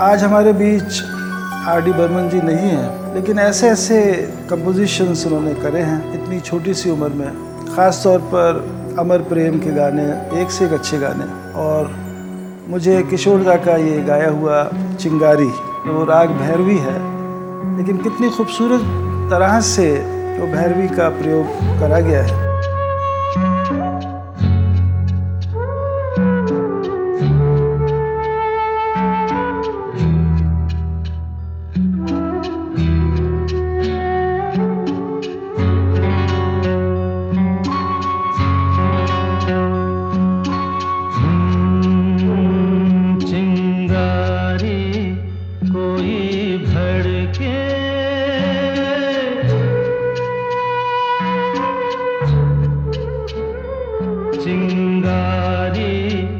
आज हमारे बीच आर डी बर्मन जी नहीं हैं, लेकिन ऐसे ऐसे कंपोजिशंस उन्होंने करे हैं, इतनी छोटी सी उम्र में। ख़ास तौर पर अमर प्रेम के गाने, एक से एक अच्छे गाने। और मुझे किशोर दा का ये गाया हुआ चिंगारी, वो राग भैरवी है, लेकिन कितनी खूबसूरत तरह से वो भैरवी का प्रयोग करा गया है। चिंगारी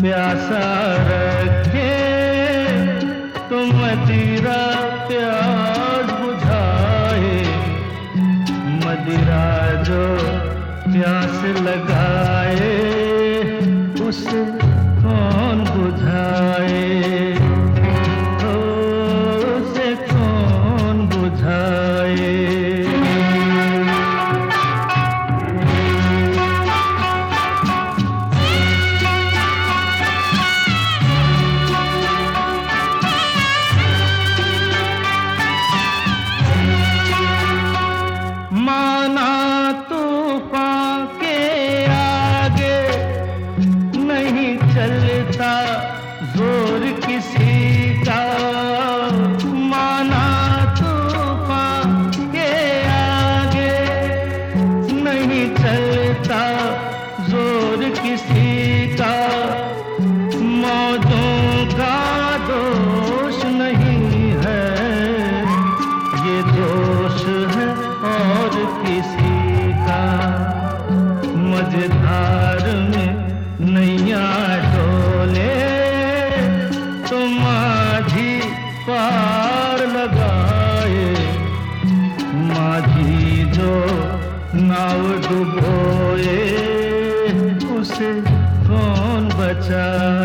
प्यासा रखे तुम मदिरा प्यास बुझाए। मदिरा जो प्यास लगाए उसे is here. उसे कौन बचाए